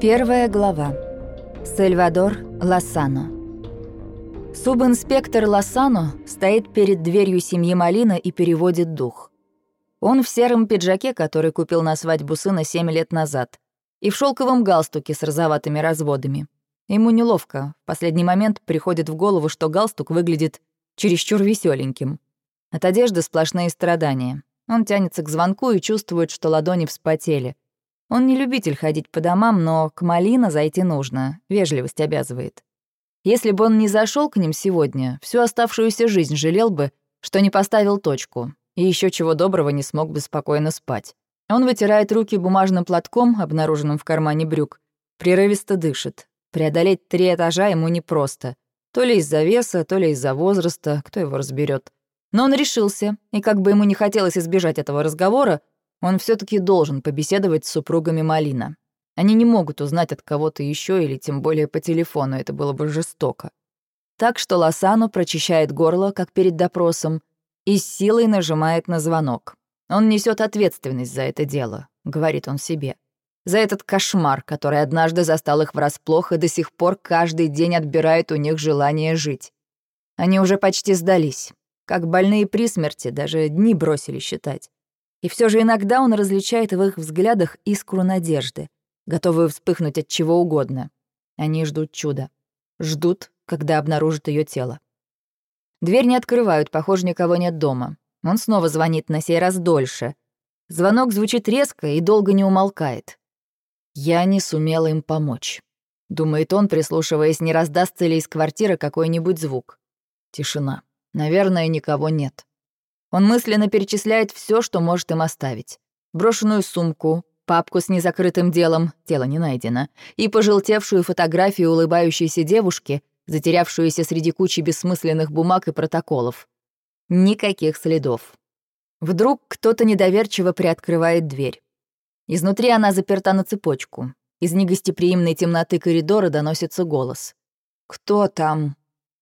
Первая глава. Сальвадор Лосано. Субинспектор Лосано стоит перед дверью семьи Малина и переводит дух. Он в сером пиджаке, который купил на свадьбу сына 7 лет назад, и в шелковом галстуке с розоватыми разводами. Ему неловко. В последний момент приходит в голову, что галстук выглядит чересчур веселеньким. От одежды сплошные страдания. Он тянется к звонку и чувствует, что ладони вспотели. Он не любитель ходить по домам, но к Малина зайти нужно, вежливость обязывает. Если бы он не зашел к ним сегодня, всю оставшуюся жизнь жалел бы, что не поставил точку, и еще чего доброго не смог бы спокойно спать. Он вытирает руки бумажным платком, обнаруженным в кармане брюк, прерывисто дышит. Преодолеть три этажа ему непросто. То ли из-за веса, то ли из-за возраста, кто его разберет. Но он решился, и как бы ему не хотелось избежать этого разговора, он все таки должен побеседовать с супругами Малина. Они не могут узнать от кого-то еще или тем более по телефону, это было бы жестоко. Так что Лосану прочищает горло, как перед допросом, и с силой нажимает на звонок. Он несет ответственность за это дело, говорит он себе за этот кошмар, который однажды застал их врасплох и до сих пор каждый день отбирает у них желание жить. Они уже почти сдались. Как больные при смерти, даже дни бросили считать. И все же иногда он различает в их взглядах искру надежды, готовую вспыхнуть от чего угодно. Они ждут чуда. Ждут, когда обнаружат ее тело. Дверь не открывают, похоже, никого нет дома. Он снова звонит на сей раз дольше. Звонок звучит резко и долго не умолкает. Я не сумела им помочь. Думает он, прислушиваясь, не раздастся ли из квартиры какой-нибудь звук. Тишина. Наверное, никого нет. Он мысленно перечисляет все, что может им оставить. Брошенную сумку, папку с незакрытым делом, тело не найдено, и пожелтевшую фотографию улыбающейся девушки, затерявшуюся среди кучи бессмысленных бумаг и протоколов. Никаких следов. Вдруг кто-то недоверчиво приоткрывает дверь. Изнутри она заперта на цепочку. Из негостеприимной темноты коридора доносится голос. «Кто там?»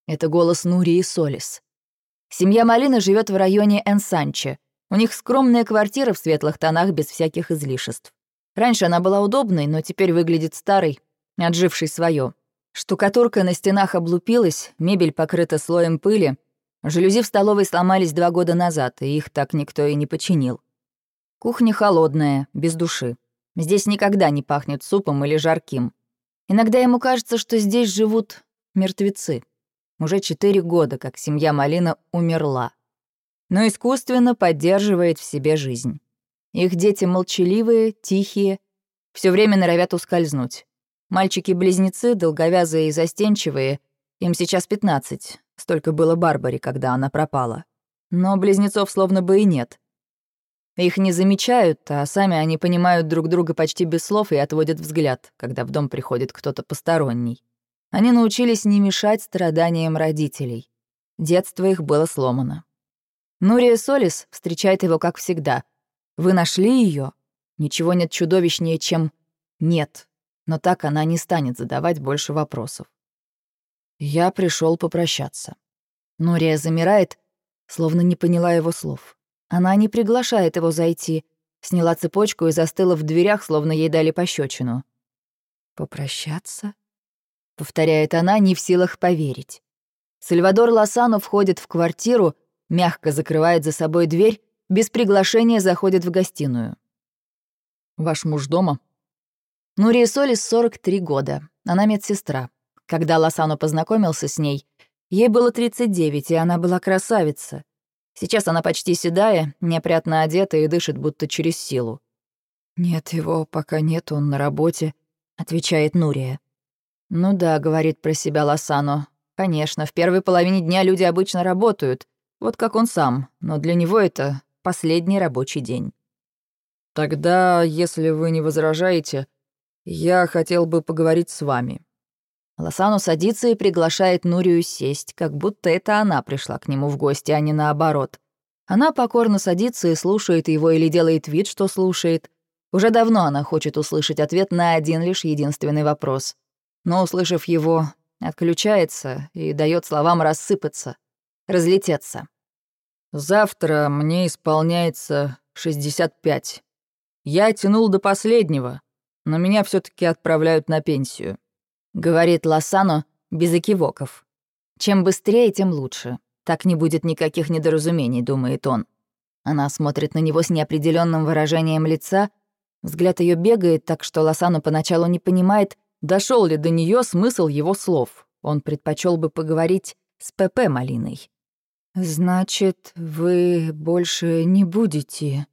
Это голос Нури и Солис. Семья Малина живет в районе Энсанче. У них скромная квартира в светлых тонах без всяких излишеств. Раньше она была удобной, но теперь выглядит старой, отжившей свое. Штукатурка на стенах облупилась, мебель покрыта слоем пыли. Жалюзи в столовой сломались два года назад, и их так никто и не починил. Кухня холодная, без души. Здесь никогда не пахнет супом или жарким. Иногда ему кажется, что здесь живут мертвецы. Уже четыре года, как семья Малина умерла. Но искусственно поддерживает в себе жизнь. Их дети молчаливые, тихие, все время норовят ускользнуть. Мальчики-близнецы, долговязые и застенчивые, им сейчас 15, столько было Барбаре, когда она пропала. Но близнецов словно бы и нет — их не замечают, а сами они понимают друг друга почти без слов и отводят взгляд, когда в дом приходит кто-то посторонний. Они научились не мешать страданиям родителей. Детство их было сломано. Нурия Солис встречает его как всегда. «Вы нашли ее? Ничего нет чудовищнее, чем «нет». Но так она не станет задавать больше вопросов. Я пришел попрощаться. Нурия замирает, словно не поняла его слов. Она не приглашает его зайти. Сняла цепочку и застыла в дверях, словно ей дали пощечину. «Попрощаться?» — повторяет она, не в силах поверить. Сальвадор Лосано входит в квартиру, мягко закрывает за собой дверь, без приглашения заходит в гостиную. «Ваш муж дома?» Нурия Солис 43 года. Она медсестра. Когда Лосано познакомился с ней, ей было 39, и она была красавица. Сейчас она почти седая, неопрятно одета и дышит будто через силу. «Нет, его пока нет, он на работе», — отвечает Нурия. «Ну да», — говорит про себя Лосано. «Конечно, в первой половине дня люди обычно работают, вот как он сам, но для него это последний рабочий день». «Тогда, если вы не возражаете, я хотел бы поговорить с вами», Лосану садится и приглашает Нурию сесть, как будто это она пришла к нему в гости, а не наоборот. Она покорно садится и слушает его или делает вид, что слушает. Уже давно она хочет услышать ответ на один лишь единственный вопрос. Но, услышав его, отключается и дает словам рассыпаться, разлететься. «Завтра мне исполняется 65. Я тянул до последнего, но меня все таки отправляют на пенсию», — говорит Лосано без экивоков. «Чем быстрее, тем лучше. Так не будет никаких недоразумений», — думает он. Она смотрит на него с неопределенным выражением лица, взгляд ее бегает, так что Лосано поначалу не понимает, дошел ли до нее смысл его слов. Он предпочел бы поговорить с ПП Малиной. «Значит, вы больше не будете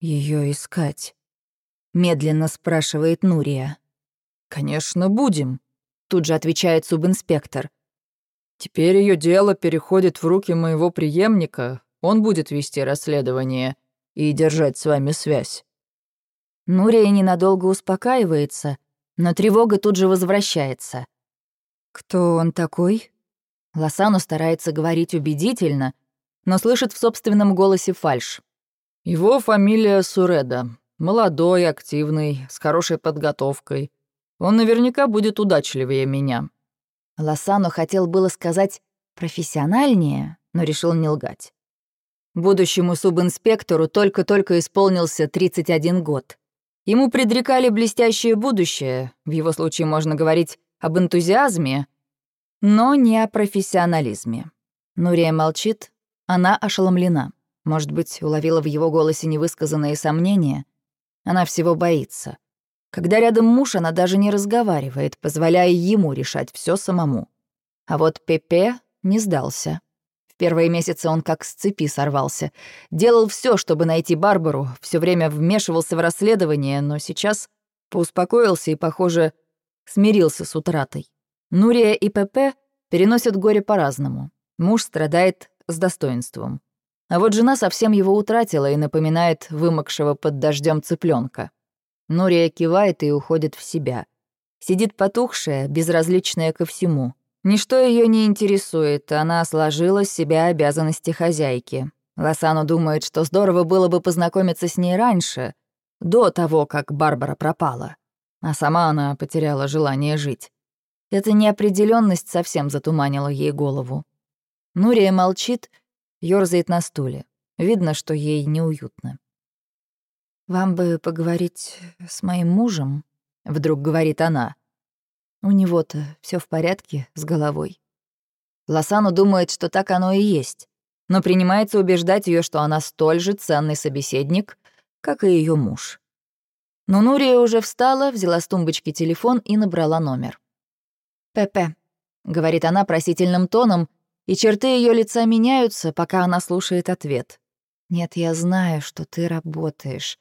ее искать?» Медленно спрашивает Нурия. «Конечно, будем», — тут же отвечает субинспектор. «Теперь ее дело переходит в руки моего преемника. Он будет вести расследование и держать с вами связь». Нурия ненадолго успокаивается, но тревога тут же возвращается. «Кто он такой?» Лосану старается говорить убедительно, но слышит в собственном голосе фальш. «Его фамилия Суреда. Молодой, активный, с хорошей подготовкой. Он наверняка будет удачливее меня». Лосано хотел было сказать «профессиональнее», но решил не лгать. Будущему субинспектору только-только исполнился 31 год. Ему предрекали блестящее будущее, в его случае можно говорить об энтузиазме, но не о профессионализме. Нурия молчит, она ошеломлена. Может быть, уловила в его голосе невысказанные сомнения. Она всего боится. Когда рядом муж, она даже не разговаривает, позволяя ему решать все самому. А вот Пепе не сдался. Первые месяцы он как с цепи сорвался. Делал все, чтобы найти Барбару, все время вмешивался в расследование, но сейчас поуспокоился и, похоже, смирился с утратой. Нурия и ПП переносят горе по-разному. Муж страдает с достоинством. А вот жена совсем его утратила и напоминает вымокшего под дождем цыпленка. Нурия кивает и уходит в себя. Сидит потухшая, безразличная ко всему. Ничто ее не интересует, она сложила с себя обязанности хозяйки. Лосану думает, что здорово было бы познакомиться с ней раньше, до того, как Барбара пропала. А сама она потеряла желание жить. Эта неопределенность совсем затуманила ей голову. Нурия молчит, ёрзает на стуле. Видно, что ей неуютно. «Вам бы поговорить с моим мужем?» — вдруг говорит она. «У него-то все в порядке с головой». Лосану думает, что так оно и есть, но принимается убеждать ее, что она столь же ценный собеседник, как и ее муж. Но Нурия уже встала, взяла с тумбочки телефон и набрала номер. «Пепе», — говорит она просительным тоном, и черты ее лица меняются, пока она слушает ответ. «Нет, я знаю, что ты работаешь.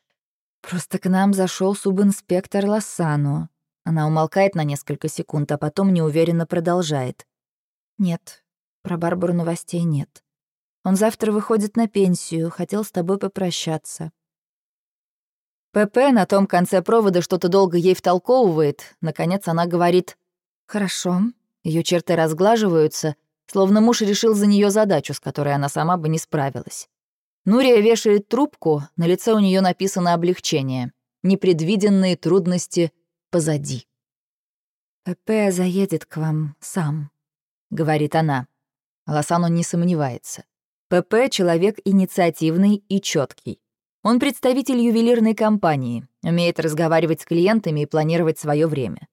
Просто к нам зашел субинспектор Лассану». Она умолкает на несколько секунд, а потом неуверенно продолжает. «Нет, про Барбару новостей нет. Он завтра выходит на пенсию, хотел с тобой попрощаться». ПП на том конце провода что-то долго ей втолковывает. Наконец она говорит Хорошо. Ее черты разглаживаются, словно муж решил за нее задачу, с которой она сама бы не справилась. Нурия вешает трубку, на лице у нее написано облегчение. Непредвиденные трудности позади. «ПП заедет к вам сам», — говорит она. Лосану не сомневается. ПП — человек инициативный и четкий. Он представитель ювелирной компании, умеет разговаривать с клиентами и планировать свое время.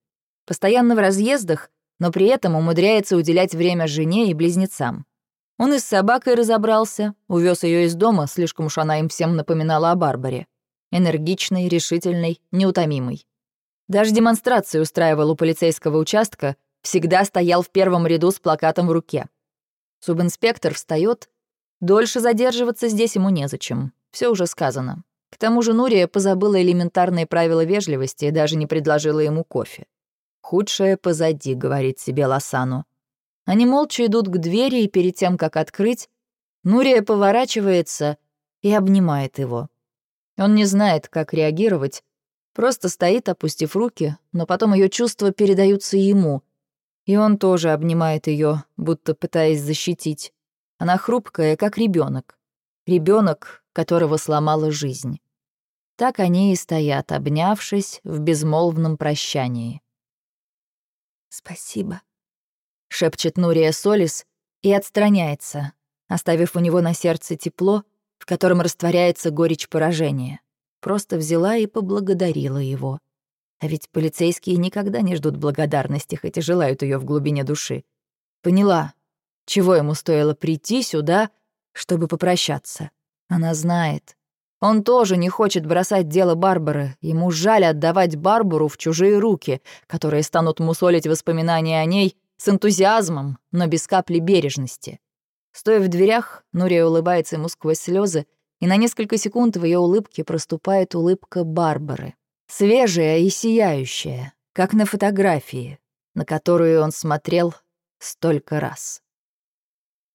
Постоянно в разъездах, но при этом умудряется уделять время жене и близнецам. Он и с собакой разобрался, увез ее из дома, слишком уж она им всем напоминала о Барбаре. Энергичный, решительный, неутомимый. Даже демонстрации устраивал у полицейского участка, всегда стоял в первом ряду с плакатом в руке. Субинспектор встает. Дольше задерживаться здесь ему незачем. Все уже сказано. К тому же Нурия позабыла элементарные правила вежливости и даже не предложила ему кофе. «Худшее позади», — говорит себе Лосану. Они молча идут к двери, и перед тем, как открыть, Нурия поворачивается и обнимает его. Он не знает, как реагировать, просто стоит, опустив руки, но потом ее чувства передаются ему, и он тоже обнимает ее, будто пытаясь защитить. Она хрупкая, как ребенок, ребенок, которого сломала жизнь. Так они и стоят, обнявшись в безмолвном прощании. «Спасибо», — шепчет Нурия Солис и отстраняется, оставив у него на сердце тепло, в котором растворяется горечь поражения. Просто взяла и поблагодарила его. А ведь полицейские никогда не ждут благодарности, хоть и желают ее в глубине души. Поняла, чего ему стоило прийти сюда, чтобы попрощаться. Она знает. Он тоже не хочет бросать дело Барбары. Ему жаль отдавать Барбару в чужие руки, которые станут мусолить воспоминания о ней с энтузиазмом, но без капли бережности. Стоя в дверях, Нурия улыбается ему сквозь слезы, и на несколько секунд в ее улыбке проступает улыбка Барбары. Свежая и сияющая, как на фотографии, на которую он смотрел столько раз.